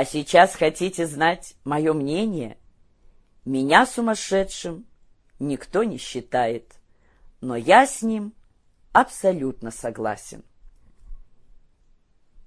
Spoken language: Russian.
А сейчас хотите знать мое мнение? Меня сумасшедшим никто не считает, но я с ним абсолютно согласен.